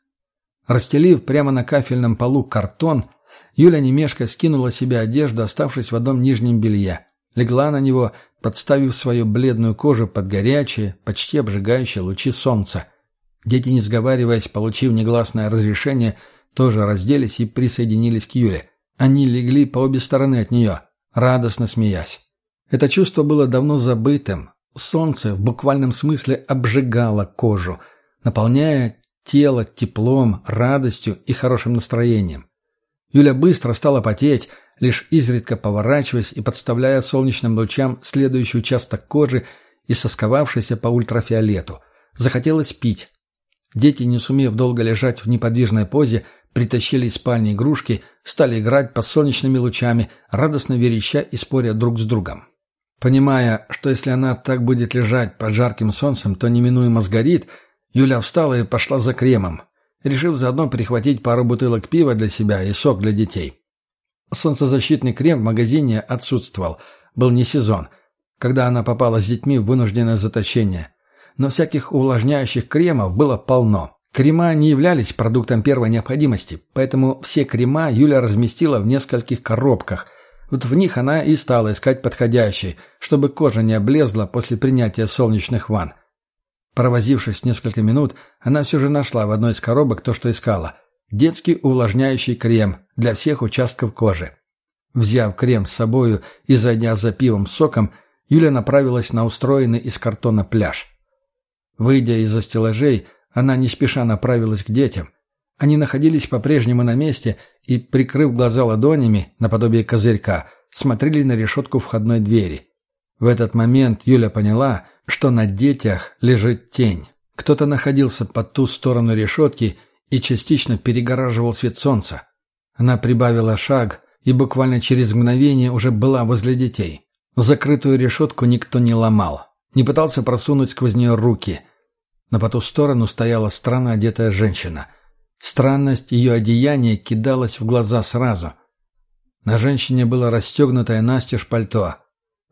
Расстелив прямо на кафельном полу картон – Юля немешко скинула себе одежду, оставшись в одном нижнем белье. Легла на него, подставив свою бледную кожу под горячие, почти обжигающие лучи солнца. Дети, не сговариваясь, получив негласное разрешение, тоже разделись и присоединились к Юле. Они легли по обе стороны от нее, радостно смеясь. Это чувство было давно забытым. Солнце в буквальном смысле обжигало кожу, наполняя тело теплом, радостью и хорошим настроением. Юля быстро стала потеть, лишь изредка поворачиваясь и подставляя солнечным лучам следующий участок кожи и сосковавшийся по ультрафиолету. Захотелось пить. Дети, не сумев долго лежать в неподвижной позе, притащили из спальни игрушки, стали играть под солнечными лучами, радостно вереща и споря друг с другом. Понимая, что если она так будет лежать под жарким солнцем, то неминуемо сгорит, Юля встала и пошла за кремом, решив заодно прихватить пару бутылок пива для себя и сок для детей. Солнцезащитный крем в магазине отсутствовал, был не сезон, когда она попала с детьми в вынужденное заточение. Но всяких увлажняющих кремов было полно. Крема не являлись продуктом первой необходимости, поэтому все крема Юля разместила в нескольких коробках. Вот в них она и стала искать подходящий, чтобы кожа не облезла после принятия солнечных ванн. Провозившись несколько минут, она все же нашла в одной из коробок то, что искала. Детский увлажняющий крем для всех участков кожи. Взяв крем с собою и зайдя за пивом с соком, Юля направилась на устроенный из картона пляж. Выйдя из-за стеллажей, она не спеша направилась к детям. Они находились по-прежнему на месте и, прикрыв глаза ладонями, наподобие козырька, смотрели на решетку входной двери. В этот момент Юля поняла, что на детях лежит тень. Кто-то находился по ту сторону решетки и частично перегораживал свет солнца. Она прибавила шаг и буквально через мгновение уже была возле детей. Закрытую решетку никто не ломал, не пытался просунуть сквозь нее руки. Но по ту сторону стояла странно одетая женщина. Странность ее одеяния кидалась в глаза сразу. На женщине было расстегнутое настежь пальто.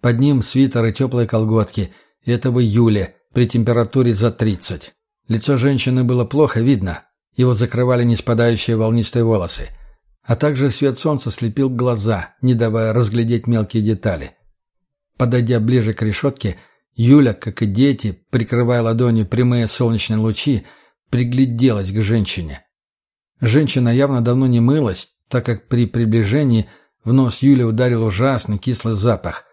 Под ним свитер и теплые колготки. И это в июле, при температуре за тридцать. Лицо женщины было плохо видно. Его закрывали неспадающие волнистые волосы. А также свет солнца слепил глаза, не давая разглядеть мелкие детали. Подойдя ближе к решетке, Юля, как и дети, прикрывая ладонью прямые солнечные лучи, пригляделась к женщине. Женщина явно давно не мылась, так как при приближении в нос Юли ударил ужасный кислый запах.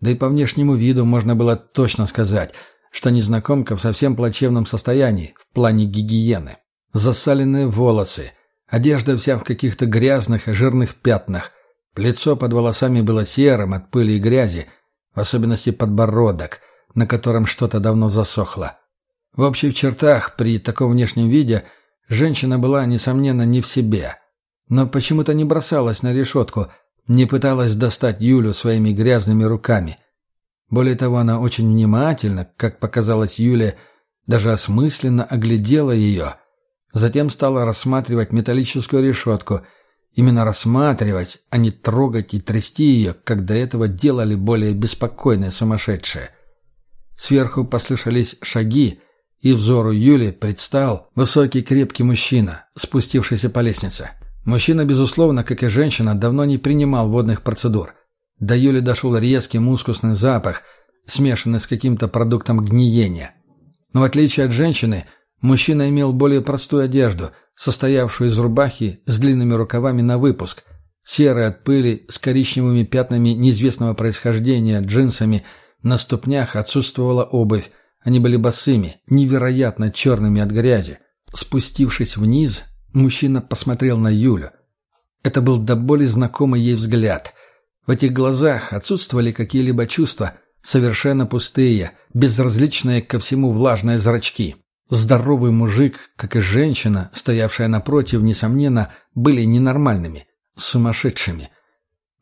Да и по внешнему виду можно было точно сказать, что незнакомка в совсем плачевном состоянии в плане гигиены. Засаленные волосы, одежда вся в каких-то грязных и жирных пятнах, лицо под волосами было серым от пыли и грязи, в особенности подбородок, на котором что-то давно засохло. В общих чертах, при таком внешнем виде, женщина была, несомненно, не в себе. Но почему-то не бросалась на решетку, не пыталась достать Юлю своими грязными руками. Более того, она очень внимательно, как показалось Юле, даже осмысленно оглядела ее. Затем стала рассматривать металлическую решетку — Именно рассматривать, а не трогать и трясти ее, как до этого делали более беспокойные сумасшедшие. Сверху послышались шаги, и взору Юли предстал высокий крепкий мужчина, спустившийся по лестнице. Мужчина, безусловно, как и женщина, давно не принимал водных процедур. До Юли дошел резкий мускусный запах, смешанный с каким-то продуктом гниения. Но в отличие от женщины, мужчина имел более простую одежду – состоявшую из рубахи с длинными рукавами на выпуск, серой от пыли с коричневыми пятнами неизвестного происхождения, джинсами, на ступнях отсутствовала обувь, они были босыми, невероятно черными от грязи. Спустившись вниз, мужчина посмотрел на Юлю. Это был до боли знакомый ей взгляд. В этих глазах отсутствовали какие-либо чувства, совершенно пустые, безразличные ко всему влажные зрачки. Здоровый мужик, как и женщина, стоявшая напротив, несомненно, были ненормальными, сумасшедшими.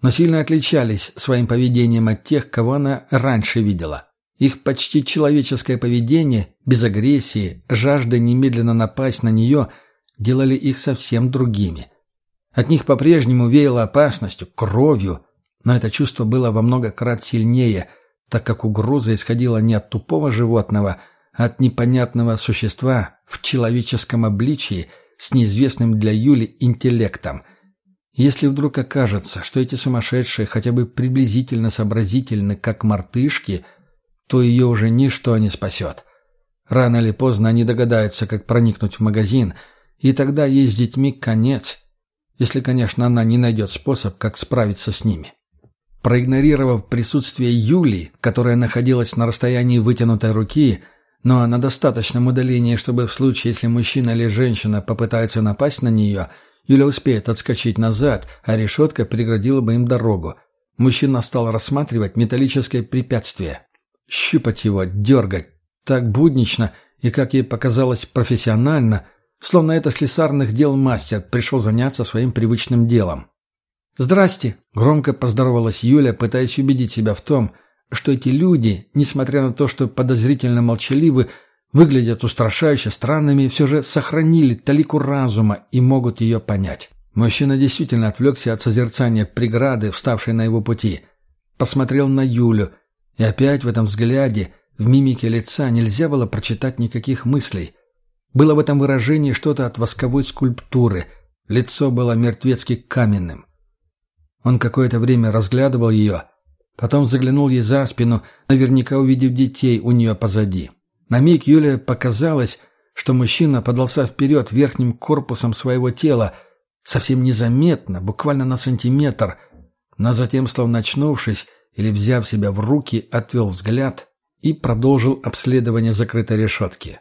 Но сильно отличались своим поведением от тех, кого она раньше видела. Их почти человеческое поведение, без агрессии, жажда немедленно напасть на нее, делали их совсем другими. От них по-прежнему веяло опасностью, кровью, но это чувство было во много крат сильнее, так как угроза исходила не от тупого животного – от непонятного существа в человеческом обличии с неизвестным для Юли интеллектом. Если вдруг окажется, что эти сумасшедшие хотя бы приблизительно сообразительны, как мартышки, то ее уже ничто не спасет. Рано или поздно они догадаются, как проникнуть в магазин, и тогда ей с детьми конец, если, конечно, она не найдет способ, как справиться с ними. Проигнорировав присутствие Юли, которая находилась на расстоянии вытянутой руки, но на достаточном удалении, чтобы в случае, если мужчина или женщина попытаются напасть на нее, Юля успеет отскочить назад, а решетка преградила бы им дорогу. Мужчина стал рассматривать металлическое препятствие. Щупать его, дергать. Так буднично и, как ей показалось, профессионально, словно это слесарных дел мастер пришел заняться своим привычным делом. «Здрасте!» — громко поздоровалась Юля, пытаясь убедить себя в том, что эти люди, несмотря на то, что подозрительно молчаливы, выглядят устрашающе странными, все же сохранили талику разума и могут ее понять. Мужчина действительно отвлекся от созерцания преграды, вставшей на его пути. Посмотрел на Юлю, и опять в этом взгляде, в мимике лица нельзя было прочитать никаких мыслей. Было в этом выражении что-то от восковой скульптуры. Лицо было мертвецки каменным. Он какое-то время разглядывал ее, потом заглянул ей за спину, наверняка увидев детей у нее позади. На миг Юлия показалось, что мужчина подался вперед верхним корпусом своего тела, совсем незаметно, буквально на сантиметр, но затем, словно очнувшись или взяв себя в руки, отвел взгляд и продолжил обследование закрытой решетки.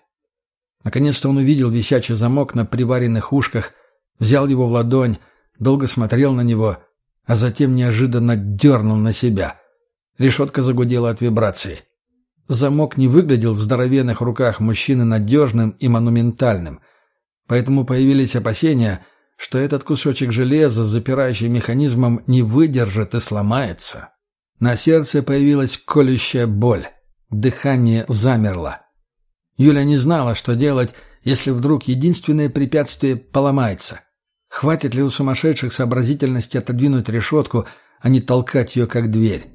Наконец-то он увидел висячий замок на приваренных ушках, взял его в ладонь, долго смотрел на него — а затем неожиданно дернул на себя. Решетка загудела от вибрации. Замок не выглядел в здоровенных руках мужчины надежным и монументальным, поэтому появились опасения, что этот кусочек железа, запирающий механизмом, не выдержит и сломается. На сердце появилась колющая боль. Дыхание замерло. Юля не знала, что делать, если вдруг единственное препятствие поломается — Хватит ли у сумасшедших сообразительности отодвинуть решетку, а не толкать ее как дверь?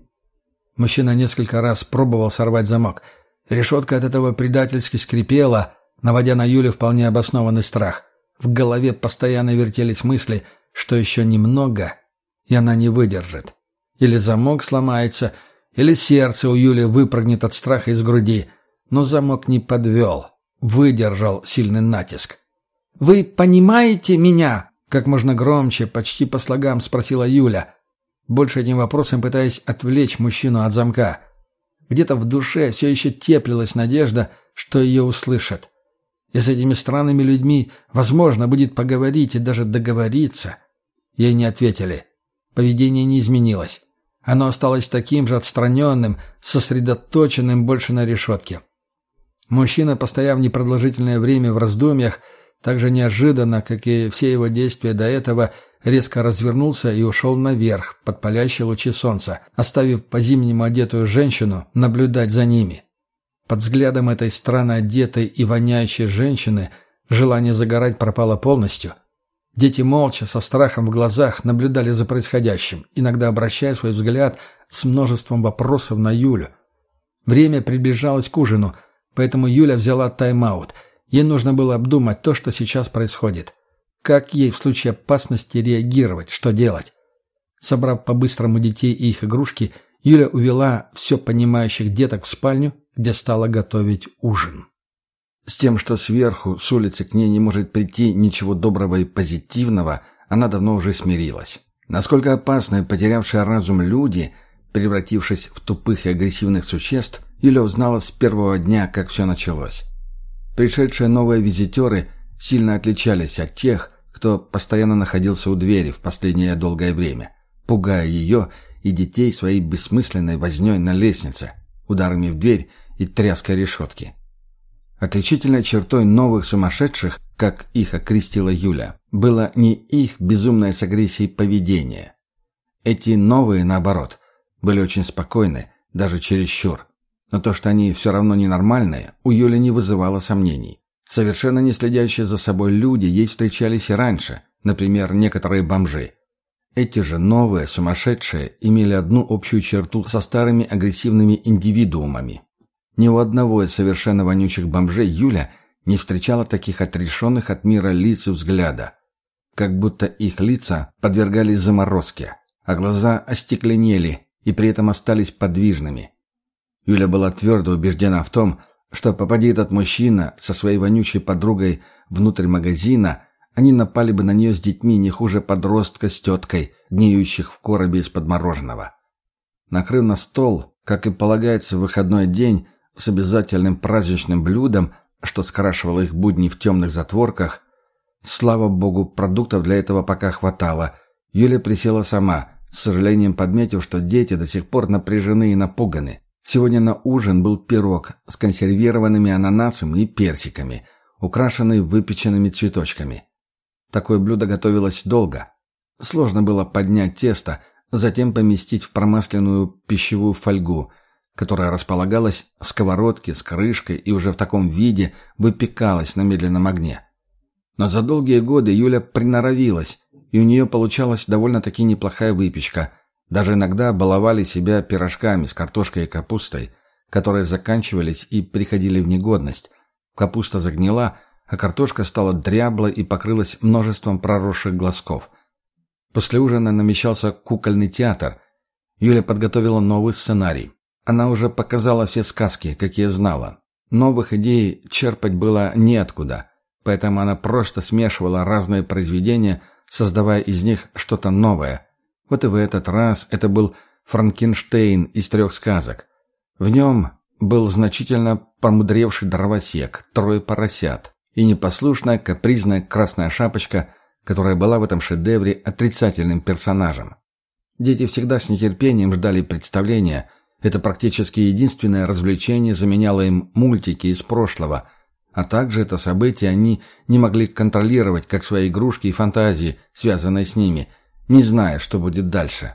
Мужчина несколько раз пробовал сорвать замок. Решетка от этого предательски скрипела, наводя на Юлю вполне обоснованный страх. В голове постоянно вертелись мысли, что еще немного, и она не выдержит. Или замок сломается, или сердце у Юли выпрыгнет от страха из груди. Но замок не подвел, выдержал сильный натиск. «Вы понимаете меня?» Как можно громче, почти по слогам спросила Юля, больше этим вопросом пытаясь отвлечь мужчину от замка. Где-то в душе все еще теплилась надежда, что ее услышат. И с этими странными людьми возможно будет поговорить и даже договориться. Ей не ответили. Поведение не изменилось. Оно осталось таким же отстраненным, сосредоточенным больше на решетке. Мужчина, постояв непродолжительное время в раздумьях, так же неожиданно, как и все его действия до этого, резко развернулся и ушел наверх, под палящие лучи солнца, оставив по-зимнему одетую женщину наблюдать за ними. Под взглядом этой странно одетой и воняющей женщины желание загорать пропало полностью. Дети молча, со страхом в глазах, наблюдали за происходящим, иногда обращая свой взгляд с множеством вопросов на Юлю. Время приближалось к ужину, поэтому Юля взяла тайм-аут – Ей нужно было обдумать то, что сейчас происходит. Как ей в случае опасности реагировать, что делать? Собрав по-быстрому детей и их игрушки, Юля увела все понимающих деток в спальню, где стала готовить ужин. С тем, что сверху, с улицы к ней не может прийти ничего доброго и позитивного, она давно уже смирилась. Насколько опасны потерявшие разум люди, превратившись в тупых и агрессивных существ, Юля узнала с первого дня, как все началось. Пришедшие новые визитеры сильно отличались от тех, кто постоянно находился у двери в последнее долгое время, пугая ее и детей своей бессмысленной возней на лестнице, ударами в дверь и тряской решетки. Отличительной чертой новых сумасшедших, как их окрестила Юля, было не их безумное с агрессией поведение. Эти новые, наоборот, были очень спокойны, даже чересчур. Но то, что они все равно ненормальные, у Юли не вызывало сомнений. Совершенно не следящие за собой люди ей встречались и раньше, например, некоторые бомжи. Эти же новые, сумасшедшие, имели одну общую черту со старыми агрессивными индивидуумами. Ни у одного из совершенно вонючих бомжей Юля не встречала таких отрешенных от мира лиц и взгляда. Как будто их лица подвергались заморозке, а глаза остекленели и при этом остались подвижными – Юля была твердо убеждена в том, что попади этот мужчина со своей вонючей подругой внутрь магазина, они напали бы на нее с детьми не хуже подростка с теткой, гниющих в коробе из-под мороженого. Накрыв на стол, как и полагается в выходной день, с обязательным праздничным блюдом, что скрашивало их будни в темных затворках, слава богу, продуктов для этого пока хватало, Юля присела сама, с сожалением подметив, что дети до сих пор напряжены и напуганы. Сегодня на ужин был пирог с консервированными ананасами и персиками, украшенный выпеченными цветочками. Такое блюдо готовилось долго. Сложно было поднять тесто, затем поместить в промасленную пищевую фольгу, которая располагалась в сковородке с крышкой и уже в таком виде выпекалась на медленном огне. Но за долгие годы Юля приноровилась, и у нее получалась довольно-таки неплохая выпечка. Даже иногда баловали себя пирожками с картошкой и капустой, которые заканчивались и приходили в негодность. Капуста загнила, а картошка стала дряблой и покрылась множеством проросших глазков. После ужина намечался кукольный театр. Юля подготовила новый сценарий. Она уже показала все сказки, какие знала. Новых идей черпать было неоткуда, поэтому она просто смешивала разные произведения, создавая из них что-то новое. Вот и в этот раз это был Франкенштейн из трех сказок. В нем был значительно помудревший дровосек, трое поросят и непослушная капризная красная шапочка, которая была в этом шедевре отрицательным персонажем. Дети всегда с нетерпением ждали представления. Это практически единственное развлечение заменяло им мультики из прошлого, а также это событие они не могли контролировать как свои игрушки и фантазии, связанные с ними, не зная, что будет дальше.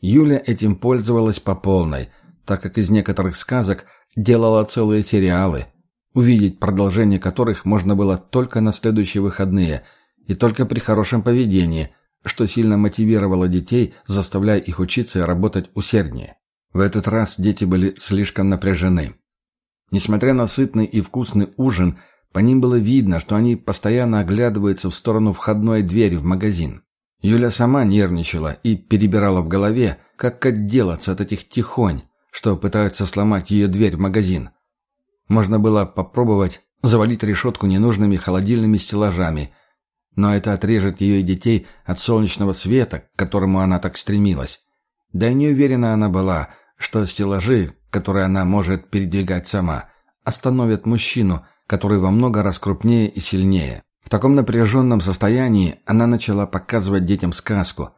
Юля этим пользовалась по полной, так как из некоторых сказок делала целые сериалы, увидеть продолжение которых можно было только на следующие выходные и только при хорошем поведении, что сильно мотивировало детей, заставляя их учиться и работать усерднее. В этот раз дети были слишком напряжены. Несмотря на сытный и вкусный ужин, по ним было видно, что они постоянно оглядываются в сторону входной двери в магазин. Юля сама нервничала и перебирала в голове, как отделаться от этих тихонь, что пытаются сломать ее дверь в магазин. Можно было попробовать завалить решетку ненужными холодильными стеллажами, но это отрежет ее и детей от солнечного света, к которому она так стремилась. Да и не уверена она была, что стеллажи, которые она может передвигать сама, остановят мужчину, который во много раз крупнее и сильнее. В таком напряженном состоянии она начала показывать детям сказку.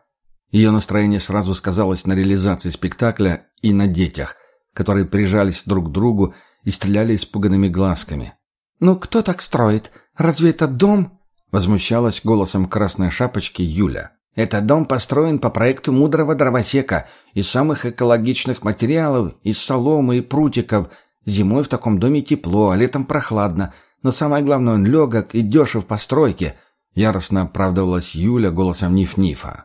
Ее настроение сразу сказалось на реализации спектакля и на детях, которые прижались друг к другу и стреляли испуганными глазками. «Ну кто так строит? Разве это дом?» Возмущалась голосом красной шапочки Юля. «Этот дом построен по проекту мудрого дровосека из самых экологичных материалов, из соломы и прутиков. Зимой в таком доме тепло, а летом прохладно. Но самое главное, он легок и дешев в постройке», — яростно оправдывалась Юля голосом Ниф-Нифа.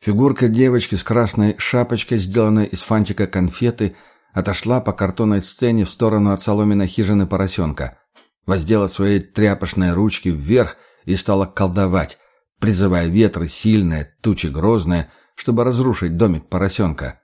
Фигурка девочки с красной шапочкой, сделанной из фантика конфеты, отошла по картонной сцене в сторону от соломенной хижины поросенка, воздела свои тряпочные ручки вверх и стала колдовать, призывая ветры сильные, тучи грозные, чтобы разрушить домик поросенка.